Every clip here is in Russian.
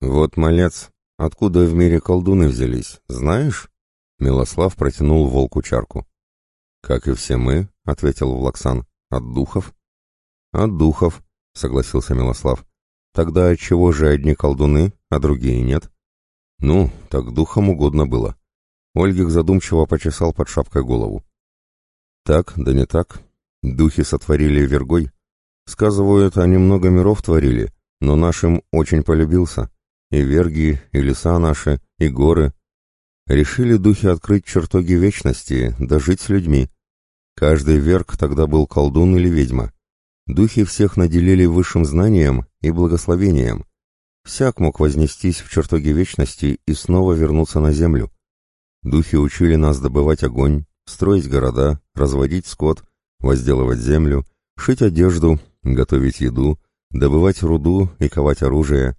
Вот малец, откуда в мире колдуны взялись, знаешь? Милослав протянул волку чарку. Как и все мы, ответил Влаксан. От духов? От духов, согласился Милослав. Тогда отчего же одни колдуны, а другие нет? Ну, так духам угодно было. Ольгих задумчиво почесал под шапкой голову. Так, да не так. Духи сотворили вергой. Сказывают, они много миров творили, но нашим очень полюбился. И верги, и леса наши, и горы. Решили духи открыть чертоги вечности, да жить с людьми. Каждый верг тогда был колдун или ведьма. Духи всех наделили высшим знанием и благословением. Всяк мог вознестись в чертоге вечности и снова вернуться на землю. Духи учили нас добывать огонь, строить города, разводить скот, возделывать землю, шить одежду, готовить еду, добывать руду и ковать оружие.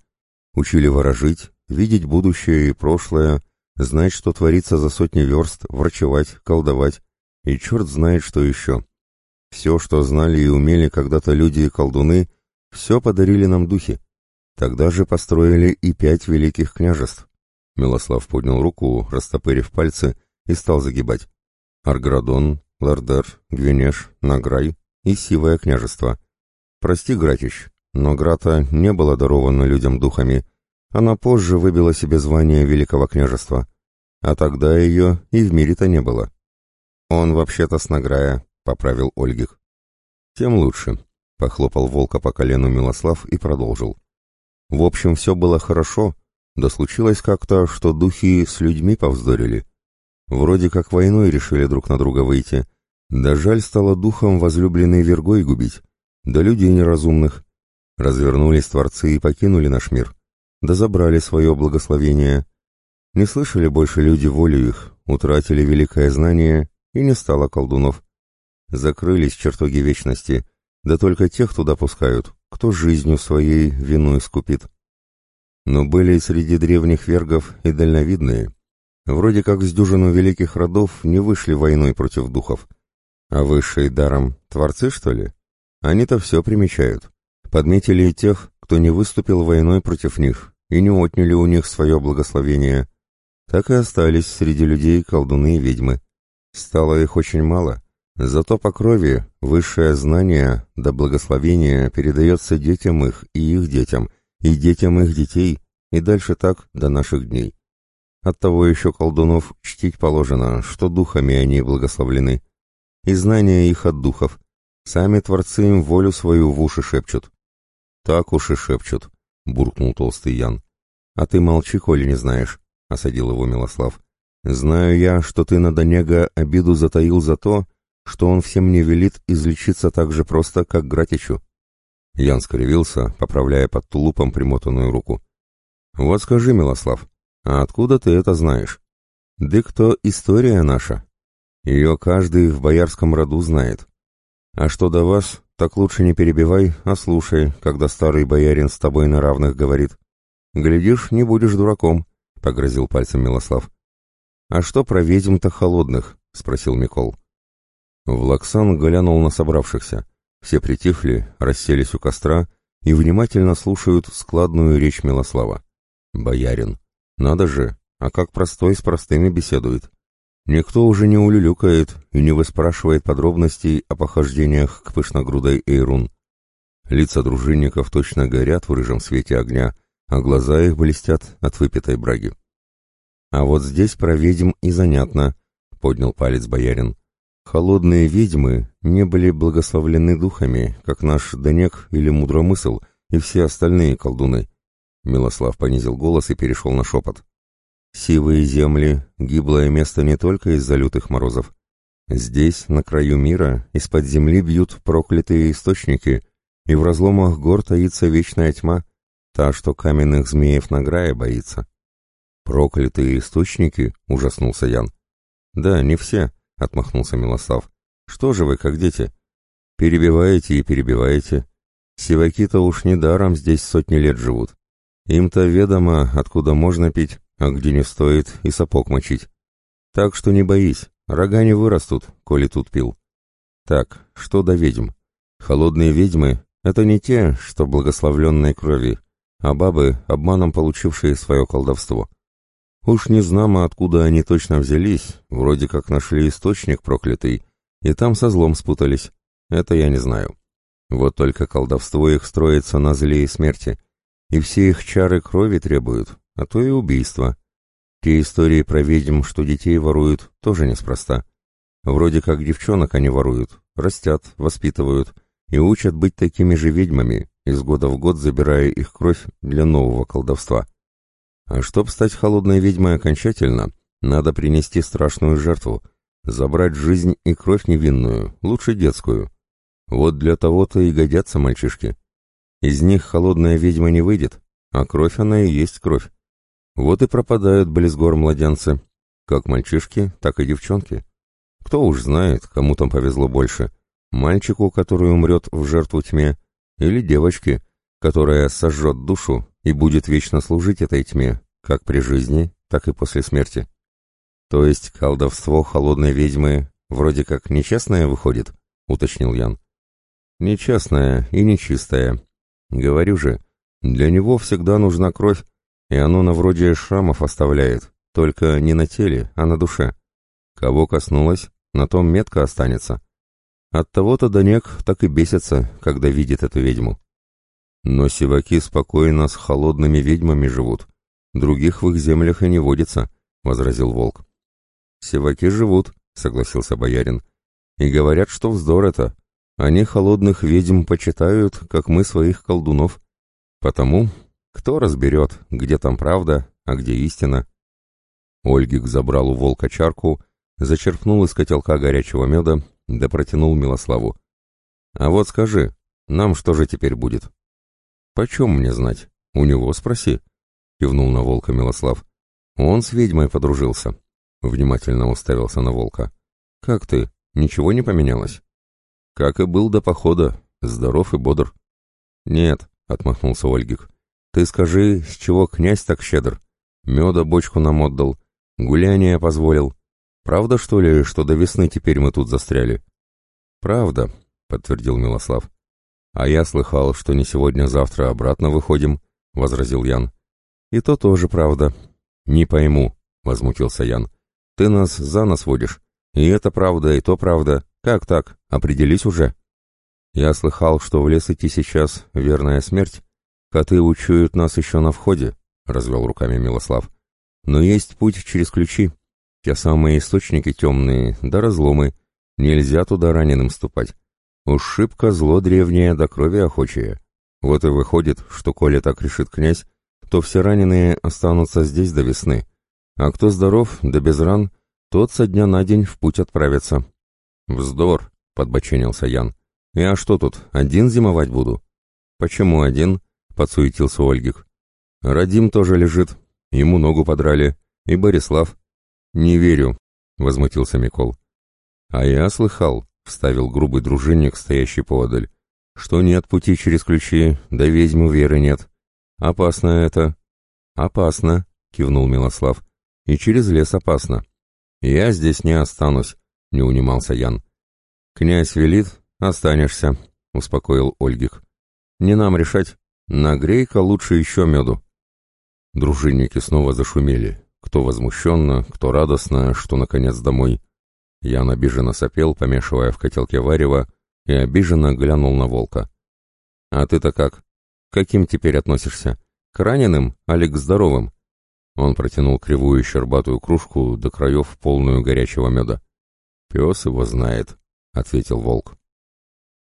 Учили ворожить, видеть будущее и прошлое, знать, что творится за сотни верст, врачевать, колдовать, и черт знает, что еще. Все, что знали и умели когда-то люди и колдуны, все подарили нам духи. Тогда же построили и пять великих княжеств. Милослав поднял руку, растопырив пальцы, и стал загибать. Арградон, Лардер, Гвинеш, Награй и Сивое княжество. Прости, Гратищ, но Грата не была дарована людям духами. Она позже выбила себе звание Великого княжества. А тогда ее и в мире-то не было. Он вообще-то с Награя, поправил Ольгих. Тем лучше, похлопал волка по колену Милослав и продолжил. В общем, все было хорошо, да случилось как-то, что духи с людьми повздорили. Вроде как войной решили друг на друга выйти. Да жаль стало духом возлюбленной Вергой губить. Да людей неразумных. Развернулись творцы и покинули наш мир. Да забрали свое благословение. Не слышали больше люди волю их, утратили великое знание, и не стало колдунов. Закрылись чертоги вечности, да только тех туда пускают, кто жизнью своей вину искупит. Но были среди древних вергов и дальновидные. Вроде как с дюжину великих родов не вышли войной против духов. А высшие даром творцы, что ли? Они-то все примечают. Подметили и тех, кто не выступил войной против них, и не отняли у них свое благословение. Так и остались среди людей колдуны и ведьмы. Стало их очень мало, зато по крови высшее знание до благословения передается детям их и их детям, и детям их детей, и дальше так до наших дней. Оттого еще колдунов чтить положено, что духами они благословлены. И знания их от духов. Сами творцы им волю свою в уши шепчут. Так уж и шепчут, буркнул толстый Ян. А ты молчи, коли не знаешь, осадил его Милослав. Знаю я, что ты на Донега обиду затаил за то, что он всем не велит излечиться так же просто, как Гратичу. Ян скривился, поправляя под тулупом примотанную руку. «Вот скажи, Милослав, а откуда ты это знаешь?» «Да кто история наша? Ее каждый в боярском роду знает. А что до вас, так лучше не перебивай, а слушай, когда старый боярин с тобой на равных говорит. Глядишь, не будешь дураком», — погрозил пальцем Милослав. «А что про ведьм-то холодных?» — спросил Микол. Влаксан глянул на собравшихся. Все притихли, расселись у костра и внимательно слушают складную речь Милослава. Боярин. Надо же, а как простой с простыми беседует. Никто уже не улюлюкает и не выспрашивает подробностей о похождениях к пышногрудой Эйрун. Лица дружинников точно горят в рыжем свете огня, а глаза их блестят от выпитой браги. «А вот здесь про ведьм и занятно», — поднял палец боярин. Холодные ведьмы не были благословлены духами, как наш Донек или Мудромысл и все остальные колдуны. Милослав понизил голос и перешел на шепот. Сивые земли — гиблое место не только из-за лютых морозов. Здесь, на краю мира, из-под земли бьют проклятые источники, и в разломах гор таится вечная тьма, та, что каменных змеев на грае боится. «Проклятые источники?» — ужаснулся Ян. «Да, не все», — отмахнулся Милослав. «Что же вы, как дети? Перебиваете и перебиваете. Сиваки-то уж недаром здесь сотни лет живут. Им-то ведомо, откуда можно пить, а где не стоит и сапог мочить. Так что не боись, рога не вырастут, коли тут пил. Так, что до ведьм? Холодные ведьмы — это не те, что благословленной крови. а бабы, обманом получившие свое колдовство. Уж не знамо, откуда они точно взялись, вроде как нашли источник проклятый, и там со злом спутались. Это я не знаю. Вот только колдовство их строится на зле и смерти, и все их чары крови требуют, а то и убийства. Те истории про ведьм, что детей воруют, тоже неспроста. Вроде как девчонок они воруют, растят, воспитывают и учат быть такими же ведьмами, из года в год забирая их кровь для нового колдовства. А чтоб стать холодной ведьмой окончательно, надо принести страшную жертву, забрать жизнь и кровь невинную, лучше детскую. Вот для того-то и годятся мальчишки. Из них холодная ведьма не выйдет, а кровь она и есть кровь. Вот и пропадают близгор младенцы, как мальчишки, так и девчонки. Кто уж знает, кому там повезло больше, мальчику, который умрет в жертву тьме, или девочке, которая сожжет душу и будет вечно служить этой тьме, как при жизни, так и после смерти. То есть колдовство холодной ведьмы вроде как нечестное выходит, уточнил Ян. Нечестное и нечистое. Говорю же, для него всегда нужна кровь, и оно на вроде шрамов оставляет, только не на теле, а на душе. Кого коснулось, на том метка останется. От того-то Данек так и бесится, когда видит эту ведьму. Но сиваки спокойно с холодными ведьмами живут. Других в их землях и не водится, — возразил волк. Сиваки живут, — согласился боярин. И говорят, что вздор это. Они холодных ведьм почитают, как мы своих колдунов. Потому кто разберет, где там правда, а где истина? Ольгик забрал у волка чарку, зачерпнул из котелка горячего меда да протянул Милославу. «А вот скажи, нам что же теперь будет?» «Почем мне знать? У него спроси», — кивнул на волка Милослав. «Он с ведьмой подружился», — внимательно уставился на волка. «Как ты? Ничего не поменялось?» «Как и был до похода, здоров и бодр». «Нет», — отмахнулся Ольгик. «Ты скажи, с чего князь так щедр? Меда бочку нам отдал, гуляние позволил, Правда, что ли, что до весны теперь мы тут застряли? Правда, подтвердил Милослав. А я слыхал, что не сегодня-завтра обратно выходим, возразил Ян. И то тоже правда. Не пойму, возмутился Ян. Ты нас за нас водишь. И это правда, и то правда. Как так? Определись уже. Я слыхал, что в лес идти сейчас — верная смерть. Коты учуют нас еще на входе, — развел руками Милослав. Но есть путь через ключи. Те самые источники темные, да разломы. Нельзя туда раненым ступать. Уж шибко зло древнее до крови охочее. Вот и выходит, что коли так решит князь, то все раненые останутся здесь до весны. А кто здоров, да без ран, тот со дня на день в путь отправится. «Вздор!» — подбоченился Ян. «Я что тут, один зимовать буду?» «Почему один?» — подсуетился Ольгик. «Радим тоже лежит, ему ногу подрали, и Борислав. «Не верю», — возмутился Микол. «А я слыхал», — вставил грубый дружинник, стоящий поодаль, «что нет пути через ключи, да ведьму веры нет. Опасно это». «Опасно», — кивнул Милослав, — «и через лес опасно». «Я здесь не останусь», — не унимался Ян. «Князь велит, останешься», — успокоил Ольгих. «Не нам решать. Нагрей-ка лучше еще меду». Дружинники снова зашумели. Кто возмущенно, кто радостно, что наконец домой. Ян обиженно сопел, помешивая в котелке варево, и обиженно глянул на волка. «А ты-то как? Каким теперь относишься? К раненым, али к здоровым?» Он протянул кривую щербатую кружку до краев полную горячего меда. «Пес его знает», — ответил волк.